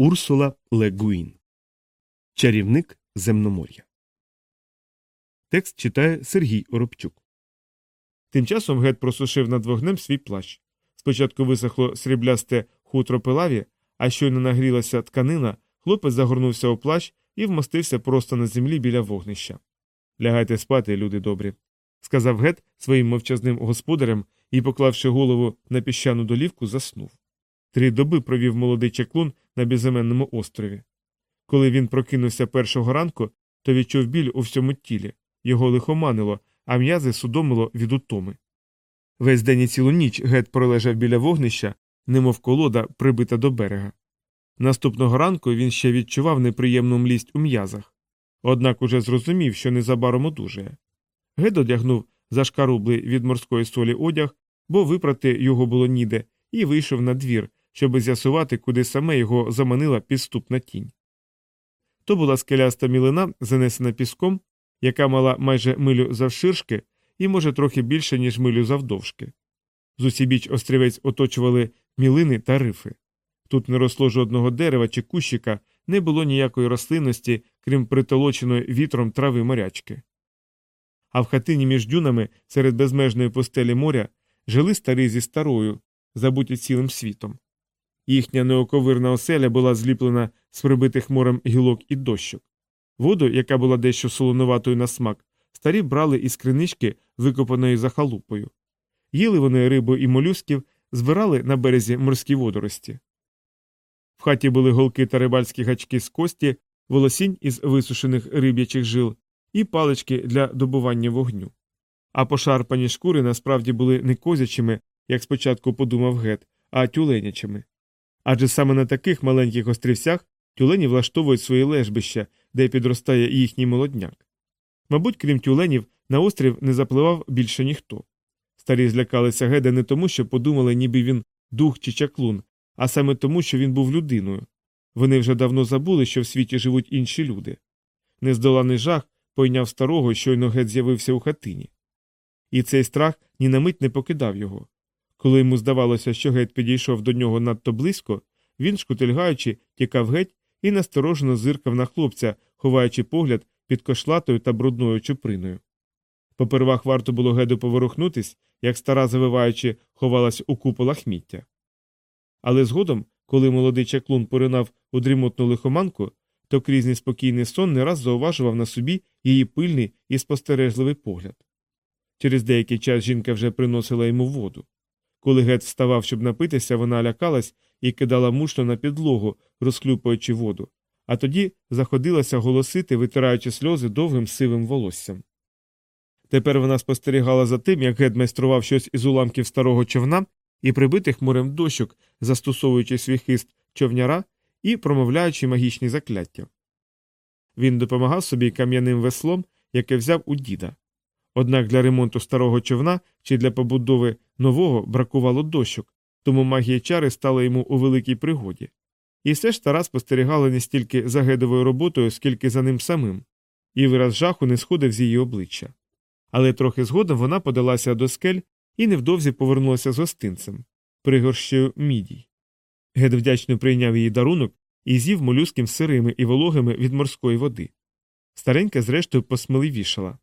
Урсула Легуін. Чарівник земномор'я. Текст читає Сергій Оробчук. Тим часом Гет просушив над вогнем свій плащ. Спочатку висохло сріблясте хутро пилаві, а щойно нагрілася тканина, хлопець загорнувся у плащ і вмостився просто на землі біля вогнища. Лягайте спати, люди добрі, сказав Гет своїм мовчазним господарям і, поклавши голову на піщану долівку, заснув. Три доби провів молодий чаклун на безіменному острові. Коли він прокинувся першого ранку, то відчув біль у всьому тілі, його лихоманило, а м'язи судомило від утоми. Весь день і цілу ніч гет пролежав біля вогнища, немов колода, прибита до берега. Наступного ранку він ще відчував неприємну млість у м'язах, однак уже зрозумів, що незабаром одужає. Гет одягнув зашкарублий від морської солі одяг, бо випрати його було ніде, і вийшов на двір, щоб з'ясувати, куди саме його заманила підступна тінь. То була скеляста мілина, занесена піском, яка мала майже милю завширшки і, може, трохи більше, ніж милю завдовжки. З усібіч острівець оточували мілини та рифи. Тут не росло жодного дерева чи кущика, не було ніякої рослинності, крім притолоченої вітром трави морячки. А в хатині між дюнами серед безмежної постелі моря жили старі зі старою, забуті цілим світом. Їхня неоковирна оселя була зліплена з прибитих морем гілок і дощок. Воду, яка була дещо солонуватою на смак, старі брали із кринички, викопаної за халупою. Їли вони рибу і молюсків, збирали на березі морські водорості. В хаті були голки та рибальські гачки з кості, волосінь із висушених риб'ячих жил і палички для добування вогню. А пошарпані шкури насправді були не козячими, як спочатку подумав гет, а тюленячими. Адже саме на таких маленьких острівцях тюлені влаштовують свої лежбища, де підростає їхній молодняк. Мабуть, крім тюленів, на острів не запливав більше ніхто. Старі злякалися геда не тому, що подумали, ніби він дух чи чаклун, а саме тому, що він був людиною. Вони вже давно забули, що в світі живуть інші люди. Нездоланий жах пойняв старого, щойно гет з'явився у хатині. І цей страх ні на мить не покидав його. Коли йому здавалося, що геть підійшов до нього надто близько, він, шкутильгаючи, тікав геть і насторожено зиркав на хлопця, ховаючи погляд під кошлатою та брудною чуприною. Попервах варто було геду поворухнутись, як стара завиваючи, ховалась у купу лахміття. Але згодом, коли молодий чаклун поринав у дрімотну лихоманку, то крізь неспокійний сон не раз зауважував на собі її пильний і спостережливий погляд. Через деякий час жінка вже приносила йому воду. Коли гет вставав, щоб напитися, вона лякалась і кидала мушлю на підлогу, розхлюпуючи воду, а тоді заходилася голосити, витираючи сльози довгим сивим волоссям. Тепер вона спостерігала за тим, як гет майстрував щось із уламків старого човна і прибитих морем дощок, застосовуючи свій хист човняра і промовляючи магічні закляття. Він допомагав собі кам'яним веслом, яке взяв у діда. Однак для ремонту старого човна чи для побудови нового бракувало дощок, тому магія чари стала йому у великій пригоді. І все ж стара спостерігала не стільки за гедовою роботою, скільки за ним самим, і вираз жаху не сходив з її обличчя. Але трохи згодом вона подалася до скель і невдовзі повернулася з гостинцем, пригорщею мідій. Гед вдячно прийняв її дарунок і з'їв молюским сирими і вологими від морської води. Старенька, зрештою, посміливішала.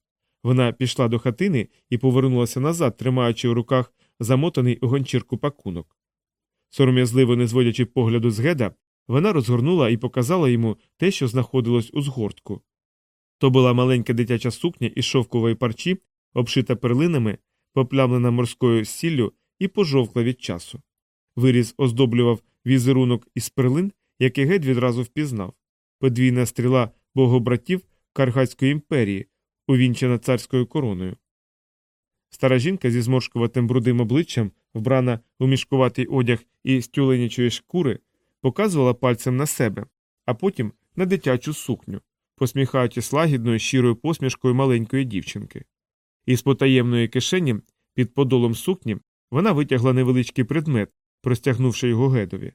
Вона пішла до хатини і повернулася назад, тримаючи у руках замотаний у гончірку пакунок. Сором'язливо не зводячи погляду з геда, вона розгорнула і показала йому те, що знаходилось у згортку. То була маленька дитяча сукня із шовкової парчі, обшита перлинами, поплямлена морською сіллю і пожовкла від часу. Виріз оздоблював візерунок із перлин, який геть відразу впізнав подвійна стріла богобратів Каргатської імперії, увінчена царською короною. Стара жінка зі зморшкуватим брудим обличчям, вбрана у мішкуватий одяг із тюленячої шкури, показувала пальцем на себе, а потім на дитячу сукню, посміхаючись лагідною щирою посмішкою маленької дівчинки. Із потаємної кишені під подолом сукні вона витягла невеличкий предмет, простягнувши його гедові.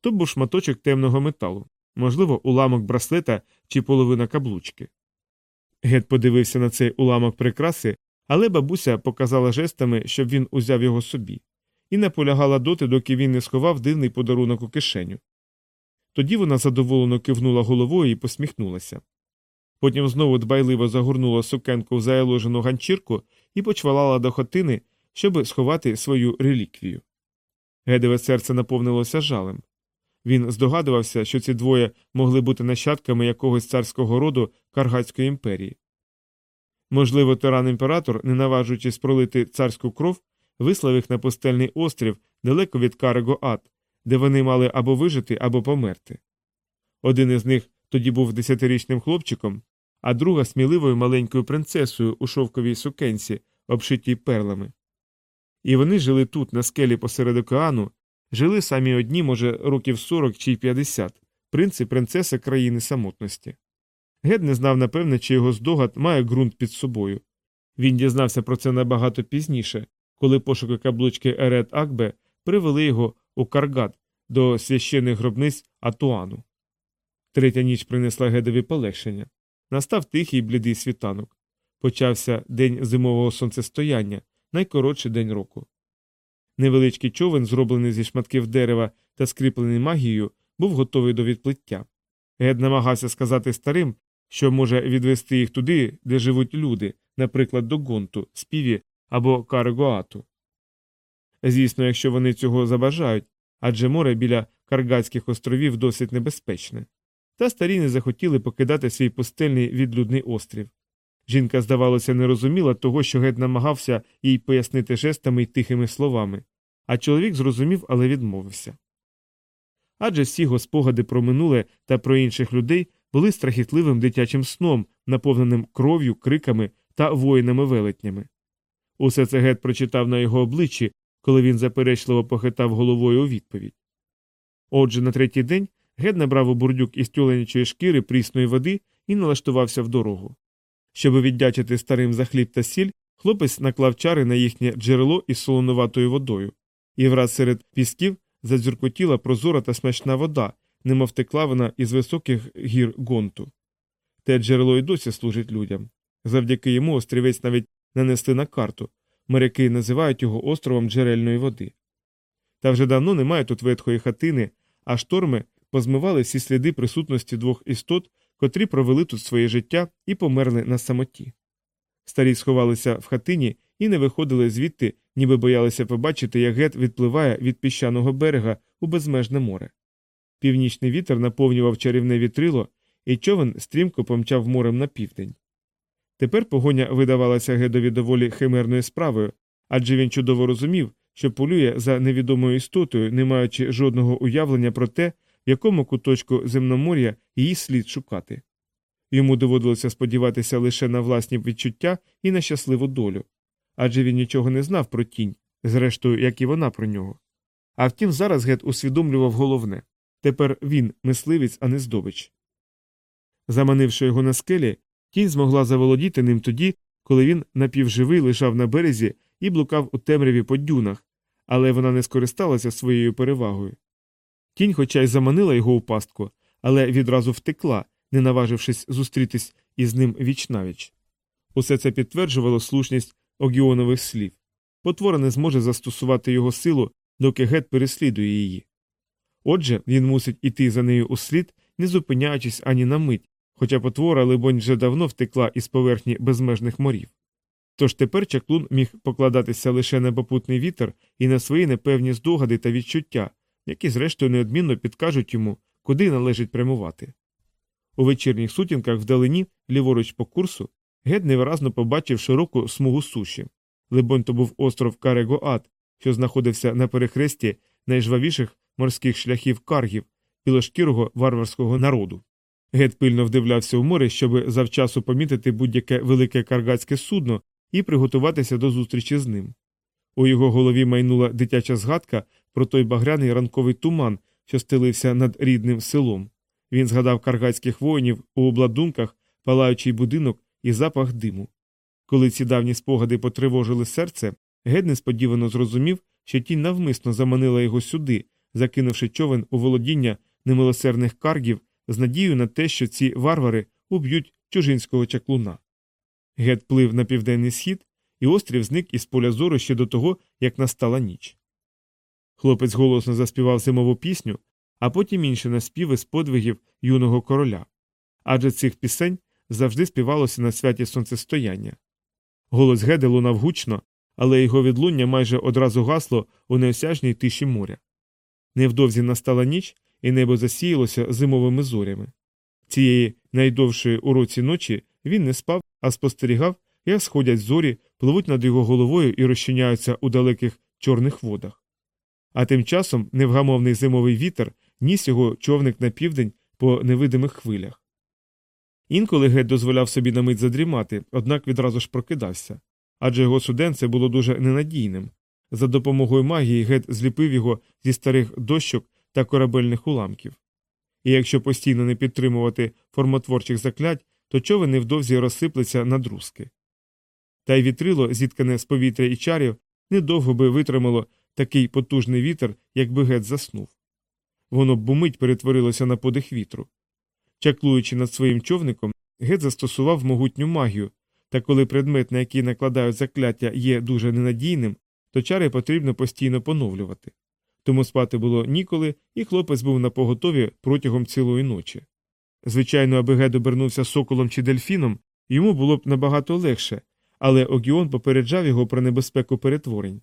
То був шматочок темного металу, можливо, уламок браслета чи половина каблучки. Гет подивився на цей уламок прикраси, але бабуся показала жестами, щоб він узяв його собі, і наполягала доти, доки він не сховав дивний подарунок у кишеню. Тоді вона задоволено кивнула головою і посміхнулася. Потім знову дбайливо загорнула сукенку в заяложену ганчірку і почвалала до хотини, щоб сховати свою реліквію. Гедове серце наповнилося жалем. Він здогадувався, що ці двоє могли бути нащадками якогось царського роду Каргатської імперії. Можливо, тиран імператор, не наважуючись пролити царську кров, вислав їх на пустельний острів далеко від Карего Ад, де вони мали або вижити, або померти. Один із них тоді був десятирічним хлопчиком, а друга сміливою маленькою принцесою у шовковій сукенці, обшитій перлами. І вони жили тут, на скелі посеред океану, жили самі одні, може, років 40 чи 50, принц і принцеса країни самотності. Гед не знав, напевне, чи його здогад має ґрунт під собою. Він дізнався про це набагато пізніше, коли пошуки каблучки Ерет Акбе привели його у Каргат до священних гробниць Атуану. Третя ніч принесла Гедові полегшення. Настав тихий блідий світанок. Почався день зимового сонцестояння, найкоротший день року. Невеличкий човен, зроблений зі шматків дерева та скріплений магією, був готовий до відплиття. Гед намагався сказати старим, що може відвести їх туди, де живуть люди, наприклад, до Гонту, Співі або Каргоату. Звісно, якщо вони цього забажають, адже море біля Каргатських островів досить небезпечне. Та старі не захотіли покидати свій пустельний відлюдний острів. Жінка, здавалося, не розуміла того, що гет намагався їй пояснити жестами й тихими словами, а чоловік зрозумів, але відмовився. Адже всі його спогади про минуле та про інших людей були страхітливим дитячим сном, наповненим кров'ю, криками та воїнами велетнями. Усе це гет прочитав на його обличчі, коли він заперечливо похитав головою у відповідь. Отже, на третій день гет набрав у бурдюк із тюленячої шкіри прісної води і налаштувався в дорогу. Щоб віддячити старим за хліб та сіль, хлопець наклав чари на їхнє джерело із солонуватою водою, і враз серед пісків задзюркотіла прозора та смачна вода, немов текла вона із високих гір гонту. Те джерело й досі служить людям. Завдяки йому острівець навіть нанесли на карту. Моряки називають його островом джерельної води. Та вже давно немає тут ветхої хатини, а шторми позмивали всі сліди присутності двох істот, котрі провели тут своє життя і померли на самоті. Старі сховалися в хатині і не виходили звідти, ніби боялися побачити, як гет відпливає від піщаного берега у безмежне море. Північний вітер наповнював чарівне вітрило, і човен стрімко помчав морем на південь. Тепер погоня видавалася гедові доволі химерною справою, адже він чудово розумів, що полює за невідомою істотою, не маючи жодного уявлення про те, в якому куточку земномор'я її слід шукати. Йому доводилося сподіватися лише на власні відчуття і на щасливу долю, адже він нічого не знав про тінь, зрештою, як і вона про нього. А втім, зараз гет усвідомлював головне тепер він мисливець, а не здобич. Заманивши його на скелі, тінь змогла заволодіти ним тоді, коли він напівживий лежав на березі і блукав у темряві по дюнах, але вона не скористалася своєю перевагою. Тінь, хоча й заманила його у пастку, але відразу втекла, не наважившись зустрітись із ним вічнавіч. Усе це підтверджувало слушність огіонових слів. Потвора не зможе застосувати його силу, доки гет переслідує її. Отже, він мусить іти за нею услід, не зупиняючись ані на мить, хоча потвора, либонь, вже давно втекла із поверхні безмежних морів. Тож тепер чаклун міг покладатися лише на попутний вітер і на свої непевні здогади та відчуття, які, зрештою, неодмінно підкажуть йому, куди належить прямувати. У вечірніх сутінках вдалині, ліворуч по курсу, гет невиразно побачив широку смугу суші. Либонь, то був остров Карегоат, що знаходився на перехресті найжвавіших морських шляхів каргів, білошкірого варварського народу. Гет пильно вдивлявся у море, щоб завчасу помітити будь-яке велике каргатське судно і приготуватися до зустрічі з ним. У його голові майнула дитяча згадка про той багряний ранковий туман, що стелився над рідним селом. Він згадав каргатських воїнів у обладунках, палаючий будинок і запах диму. Коли ці давні спогади потривожили серце, Гед несподівано зрозумів, що тінь навмисно заманила його сюди, закинувши човен у володіння немилосердних каргів з надією на те, що ці варвари уб'ють чужинського чаклуна. Гет плив на південний схід, і острів зник із поля зору ще до того, як настала ніч. Хлопець голосно заспівав зимову пісню, а потім інші наспіви з подвигів юного короля. Адже цих пісень завжди співалося на святі сонцестояння. Голос Геди лунав гучно, але його відлуння майже одразу гасло у неосяжній тиші моря. Невдовзі настала ніч, і небо засіялося зимовими зорями. Цієї найдовшої у році ночі він не спав, а спостерігав, як сходять зорі, пливуть над його головою і розчиняються у далеких чорних водах. А тим часом невгамовний зимовий вітер ніс його човник на південь по невидимих хвилях. Інколи гет дозволяв собі на мить задрімати, однак відразу ж прокидався. Адже його суденце було дуже ненадійним. За допомогою магії гет зліпив його зі старих дощок та корабельних уламків. І якщо постійно не підтримувати формотворчих заклять, то човен невдовзі розсиплеться на друзки. Та й вітрило, зіткане з повітря і чарів, недовго би витримало такий потужний вітер, якби гет заснув. Воно б бумить перетворилося на подих вітру. Чаклуючи над своїм човником, гет застосував могутню магію, та коли предмет, на який накладають закляття, є дуже ненадійним, то чари потрібно постійно поновлювати. Тому спати було ніколи, і хлопець був на поготові протягом цілої ночі. Звичайно, аби Гед обернувся соколом чи дельфіном, йому було б набагато легше, але Огіон попереджав його про небезпеку перетворень.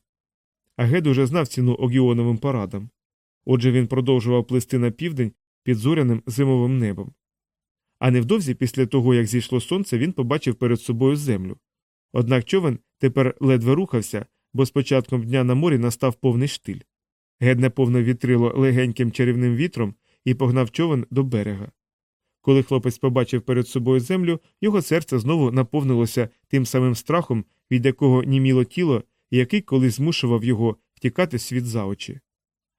А Гед уже знав ціну Огіоновим парадам. Отже, він продовжував плисти на південь під зоряним зимовим небом. А невдовзі після того, як зійшло сонце, він побачив перед собою землю. Однак човен тепер ледве рухався, бо з початком дня на морі настав повний штиль. Гед наповнив вітрило легеньким чарівним вітром і погнав човен до берега. Коли хлопець побачив перед собою землю, його серце знову наповнилося тим самим страхом, від якого німіло тіло, який колись змушував його втікати світ за очі.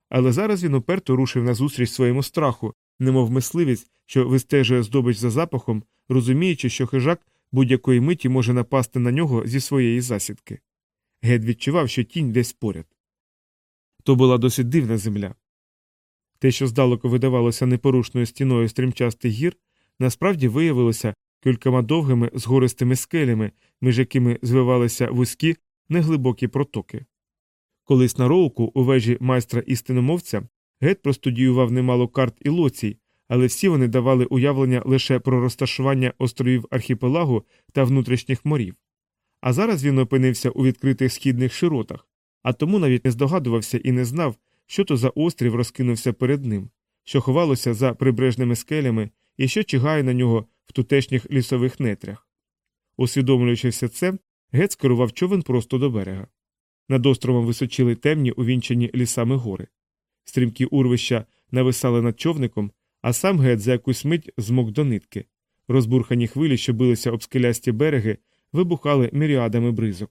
Але зараз він уперто рушив назустріч своєму страху, немов мисливець, що вистежує здобич за запахом, розуміючи, що хижак будь-якої миті може напасти на нього зі своєї засідки. Гед відчував, що тінь десь поряд. То була досить дивна земля. Те, що здалеку видавалося непорушною стіною стрімчастих гір, насправді виявилося кількома довгими згористими скелями, між якими звивалися вузькі, неглибокі протоки. Колись на роуку у вежі майстра істиномовця Гет простудіював немало карт і лоцій, але всі вони давали уявлення лише про розташування островів архіпелагу та внутрішніх морів. А зараз він опинився у відкритих східних широтах, а тому навіть не здогадувався і не знав, що то за острів розкинувся перед ним, що ховалося за прибережними скелями і що чигає на нього в тутешніх лісових нетрях. Усвідомлюючи все це, Гет скерував човен просто до берега. Над островом височили темні, увінчені лісами гори. Стрімкі урвища нависали над човником, а сам Гет за якусь мить змок до нитки. Розбурхані хвилі, що билися об скелясті береги, вибухали міріадами бризок.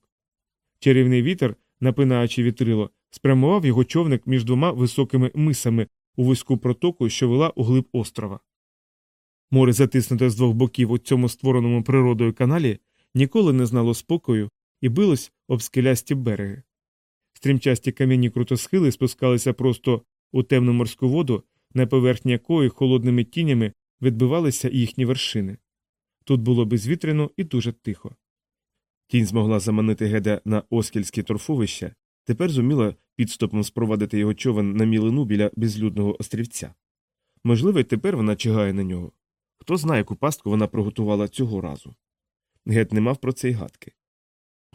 Чарівний вітер, напинаючи вітрило, спрямував його човник між двома високими мисами у вузьку протоку, що вела у глиб острова. Море, затиснуте з двох боків у цьому створеному природою каналі, ніколи не знало спокою і билось об скелясті береги. Стрімчасті кам'яні крутосхили спускалися просто у темну морську воду, на поверхні якої холодними тінями відбивалися їхні вершини. Тут було безвітряно і дуже тихо. Тінь змогла заманити геда на оскільське торфовище, тепер зуміла підступом спровадити його човен на мілину біля безлюдного острівця. Можливо, й тепер вона чигає на нього. Хто знає, яку пастку вона приготувала цього разу. Гет не мав про це й гадки.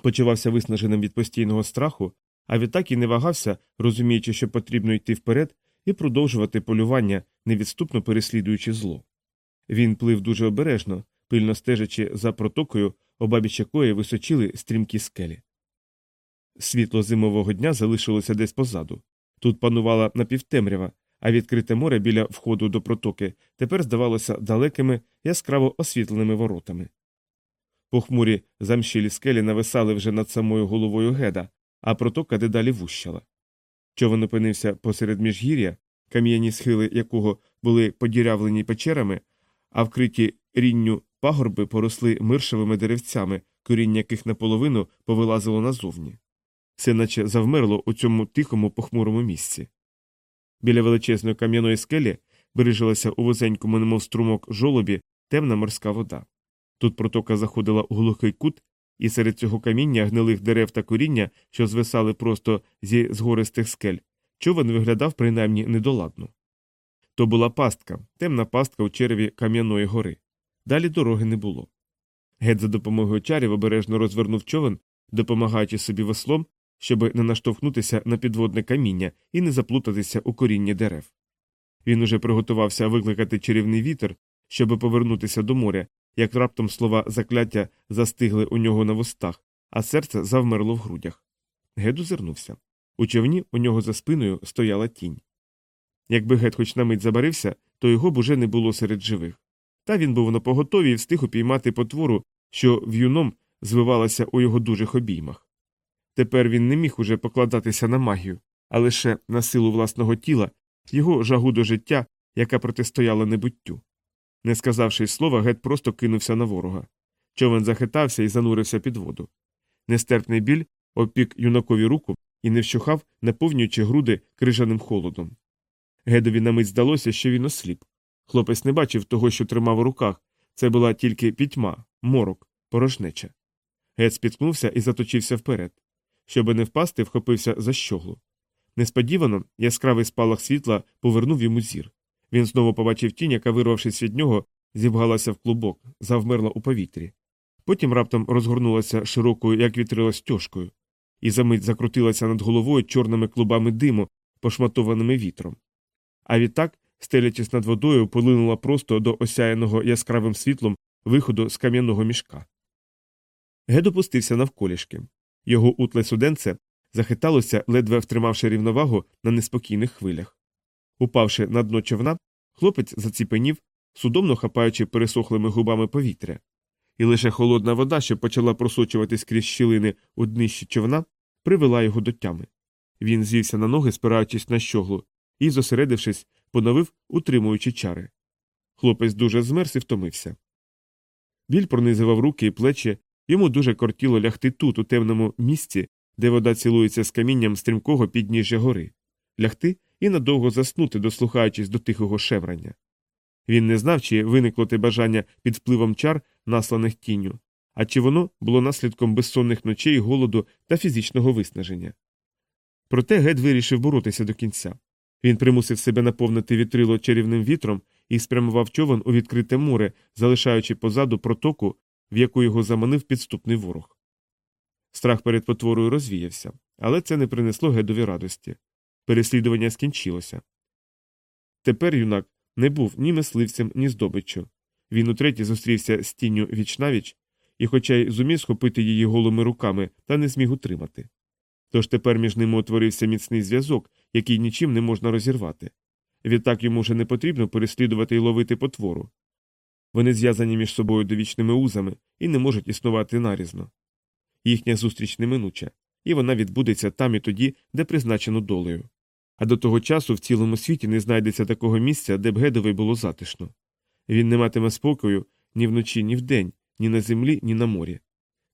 Почувався виснаженим від постійного страху, а відтак і не вагався, розуміючи, що потрібно йти вперед і продовжувати полювання, невідступно переслідуючи зло. Він плив дуже обережно, пильно стежачи за протокою, обабіч якої височили стрімкі скелі. Світло зимового дня залишилося десь позаду. Тут панувала напівтемрява, а відкрите море біля входу до протоки тепер здавалося далекими, яскраво освітленими воротами. Похмурі замшілі скелі нависали вже над самою головою геда, а протока дедалі вущала. Човен опинився посеред міжгір'я, кам'яні схили якого були подірявлені печерами, а вкриті рінню пагорби поросли миршевими деревцями, коріння яких наполовину повилазило назовні. Все наче завмерло у цьому тихому похмурому місці. Біля величезної кам'яної скелі бережилася у вузенькому немов струмок жолобі темна морська вода. Тут протока заходила у глухий кут, і серед цього каміння гнилих дерев та коріння, що звисали просто зі згористих скель, човен виглядав принаймні недоладно. То була пастка, темна пастка у череві Кам'яної гори. Далі дороги не було. Гет за допомогою чарів обережно розвернув човен, допомагаючи собі веслом, щоб не наштовхнутися на підводне каміння і не заплутатися у корінні дерев. Він уже приготувався викликати чарівний вітер, щоб повернутися до моря, як раптом слова закляття застигли у нього на вустах, а серце завмерло в грудях. Гед озирнувся. У човні у нього за спиною стояла тінь. Якби Гет хоч на мить забарився, то його б уже не було серед живих. Та він був на поготові і встиг упіймати потвору, що в'юном звивалася у його дужих обіймах. Тепер він не міг уже покладатися на магію, а лише на силу власного тіла, його жагу до життя, яка протистояла небуттю. Не сказавши слова, гет просто кинувся на ворога. Човен захитався і занурився під воду. Нестерпний біль опік юнакові руку і не вщухав, наповнюючи груди крижаним холодом. Гедові на мить здалося, що він осліп. Хлопець не бачив того, що тримав у руках. Це була тільки пітьма, морок, порожнеча. Гет спіткнувся і заточився вперед. Щоби не впасти, вхопився за щоглу. Несподівано яскравий спалах світла повернув йому зір. Він знову побачив тінь, яка, вирвавшись від нього, зібгалася в клубок, завмерла у повітрі. Потім раптом розгорнулася широкою, як вітрила стяжкою, і за мить закрутилася над головою чорними клубами диму, пошматованими вітром. А відтак, стелячись над водою, полинула просто до осяяного яскравим світлом виходу з кам'яного мішка. Гед опустився навколішки. Його утле суденце захиталося, ледве втримавши рівновагу на неспокійних хвилях. Упавши на дно човна, хлопець заціпенів, судомно хапаючи пересохлими губами повітря, і лише холодна вода, що почала просочуватись крізь щілини у днищі човна, привела його до тями. Він звівся на ноги, спираючись на щоглу, і, зосередившись, поновив, утримуючи чари. Хлопець дуже змерз і втомився. Біль пронизував руки і плечі, йому дуже кортіло лягти тут, у темному місці, де вода цілується з камінням стрімкого підніжжя гори, лягти і надовго заснути, дослухаючись до тихого шеврання. Він не знав, чи виникло те бажання під впливом чар, насланих тінню, а чи воно було наслідком безсонних ночей, голоду та фізичного виснаження. Проте Гед вирішив боротися до кінця. Він примусив себе наповнити вітрило чарівним вітром і спрямував човен у відкрите море, залишаючи позаду протоку, в яку його заманив підступний ворог. Страх перед потворою розвіявся, але це не принесло гедові радості. Переслідування скінчилося. Тепер юнак не був ні мисливцем, ні здобиччю. Він утретє зустрівся з тінню вічнавіч і, хоча й зумів схопити її голими руками, та не зміг утримати. Тож тепер між ними утворився міцний зв'язок, який нічим не можна розірвати. Відтак йому вже не потрібно переслідувати і ловити потвору. Вони зв'язані між собою довічними узами і не можуть існувати нарізно. Їхня зустріч неминуча, і вона відбудеться там і тоді, де призначено долею. А до того часу в цілому світі не знайдеться такого місця, де б Гедові було затишно. Він не матиме спокою ні вночі, ні вдень, ні на землі, ні на морі.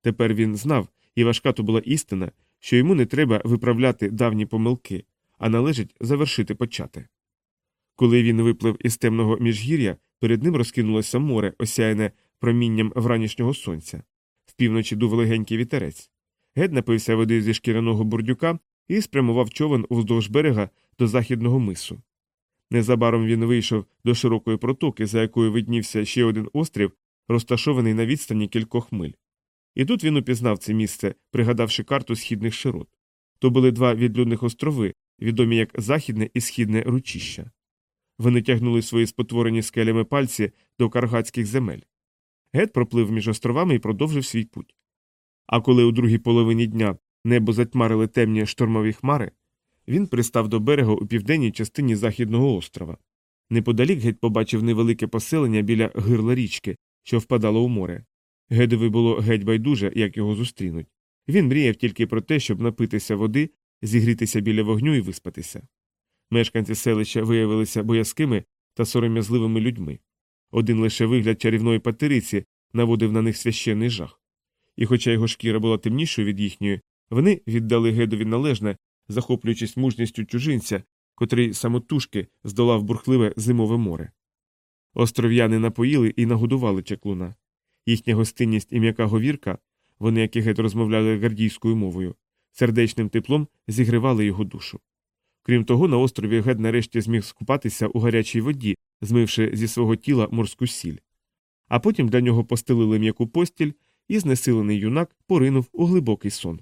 Тепер він знав, і важка то була істина, що йому не треба виправляти давні помилки, а належить завершити почати. Коли він виплив із темного міжгір'я, перед ним розкинулося море, осяяне промінням вранішнього сонця. В півночі дув легенький вітерець. Гед напився води зі шкіряного бурдюка і спрямував човен уздовж берега до західного мису. Незабаром він вийшов до широкої протоки, за якою виднівся ще один острів, розташований на відстані кількох миль. І тут він упізнав це місце, пригадавши карту східних широт. То були два відлюдних острови, відомі як західне і східне ручища. Вони тягнули свої спотворені скелями пальці до каргатських земель. Гет проплив між островами і продовжив свій путь. А коли у другій половині дня небо затьмарили темні штормові хмари, він пристав до берега у південній частині західного острова. Неподалік геть побачив невелике поселення біля гирла річки, що впадало у море. Гедові було геть байдуже, як його зустрінуть. Він мріяв тільки про те, щоб напитися води, зігрітися біля вогню і виспатися. Мешканці селища виявилися боязкими та сором'язливими людьми. Один лише вигляд чарівної патериці наводив на них священний жах. І, хоча його шкіра була темнішою від їхньої, вони віддали гедові належне, захоплюючись мужністю чужинця, котрий самотужки здолав бурхливе зимове море. Остров'яни напоїли і нагодували чаклуна. Їхня гостинність і м'яка говірка, вони, як і гет розмовляли гардійською мовою, сердечним теплом зігрівали його душу. Крім того, на острові Гед нарешті зміг скупатися у гарячій воді, змивши зі свого тіла морську сіль. А потім для нього постелили м'яку постіль, і знесилений юнак поринув у глибокий сон.